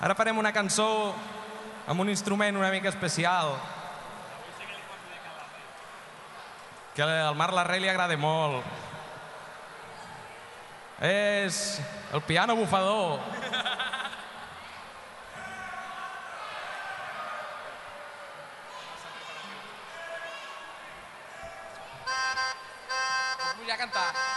Ara farem una cançó amb un instrument una mica especial. Que al Marc Larrey li agrada molt. És el piano bufador. Vull a cantar.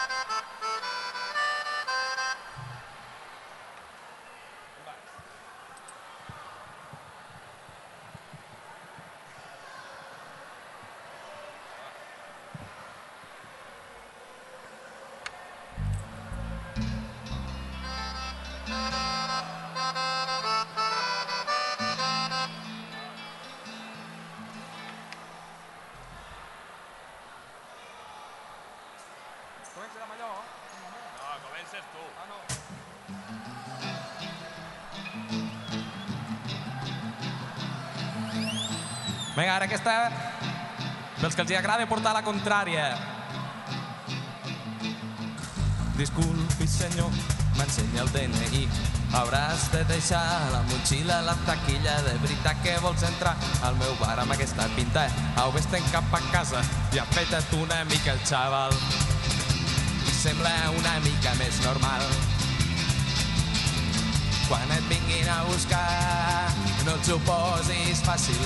Comença amb allò. No, comences tu. Ah, no. Vinga, ara aquesta... Pels que els agrada portar la contrària. Disculpi, senyor, m'ensenya el DNI. Hauràs de deixar la motxilla a la taquilla. De veritat que vols entrar al meu bar amb aquesta pinta. Au, vés-te'n cap a casa i apreta't una mica el xaval. Sembla una mica més normal. Quan et vinguin a buscar, no et suposis fàcil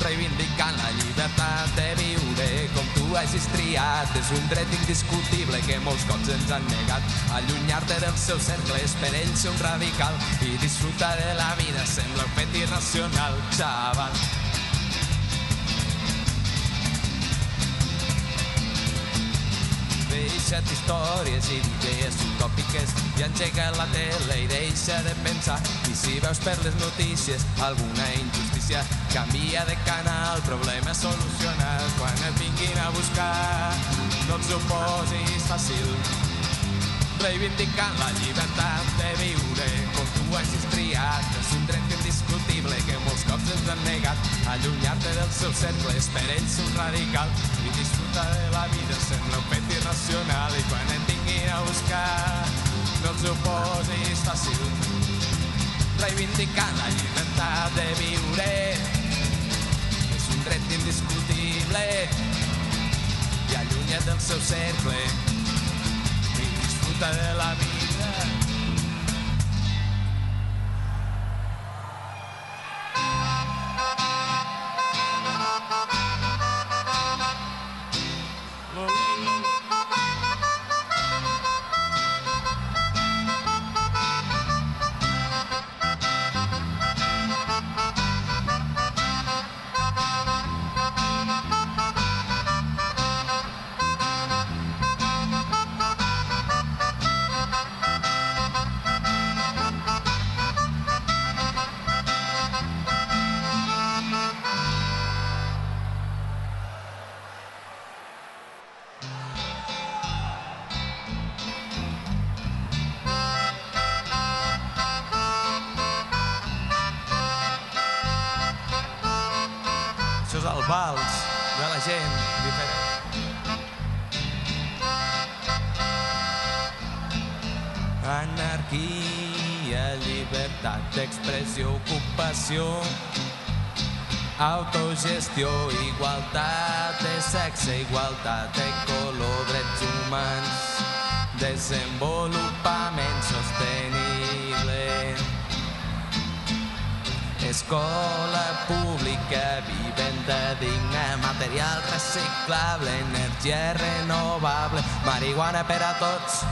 reivindicant la llibertat de viure com tu hagis triat. És un dret indiscutible que molts cops ens han negat. Allunyar-te dels seus cercles per ell ser un radical i disfrutar de la vida sembla un fet irracional, xaval. Deixa't històries i idees utòpiques i engega la tele i deixa de pensar. I si veus per les notícies alguna injustícia, canvia de canal, problema solucionat. Quan et vinguin a buscar, no et suposis fàcil. Reivindicant la llibertat de viure com tu hagis triat. És un dret indiscutible que molts cops ens han negat. Allunyar-te dels seus cercles per ells un radical i disfrutar de la vida sembla un fet irracional. I quan et vinguin a buscar, no et suposis fàcil. Reivindicant la llibertat de viure és un dret indiscutible i allunya't del seu cercle i disfruta de la vida. Vals de la gent diferent. Anarquia, llibertat d'expressió, ocupació, autogestió, igualtat de sexe, igualtat de color, drets humans, desenvolupament sostenible. Escola pública, vivenda digna, material reciclable, energia renovable, marihuana per a tots,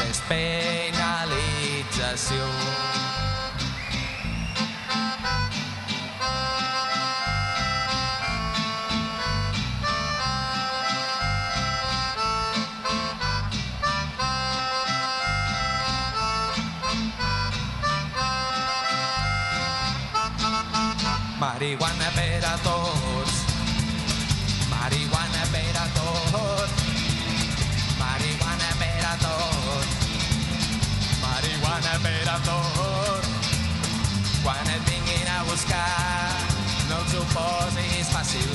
despenalització. Marihuana per a tots. Marihuana per a tots. Marihuana per a tots. Marihuana per a tots. Quan et vinguin a buscar, no els ho posis fàcil.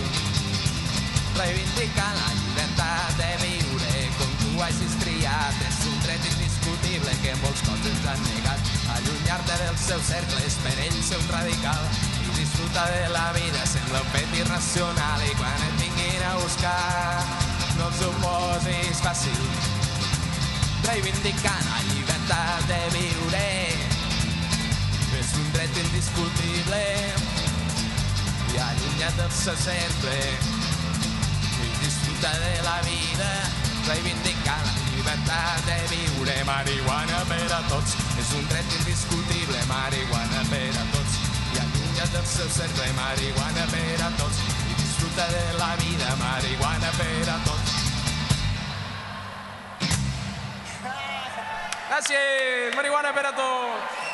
Reivindicant la llibertat de viure com tu hagis triat. És un dret indiscutible que molts cops ens han negat. allunyar-te dels seus cercles per ell ser un radical i disfrutar de la vida sembla un fet irracional i quan et vinguin a buscar no els ho posis fàcil. Reivindicant la llibertat de viure és un dret indiscutible i allunyat del cercle. I disfrutar de la vida reivindicar la llibertat de viure. Marihuana per a tots és un dret indiscutible. Marihuana per a tots allunyat del seu cercle marihuana per a tots i disfrutar de la vida marihuana per a tots Gràcies, marihuana per a tots.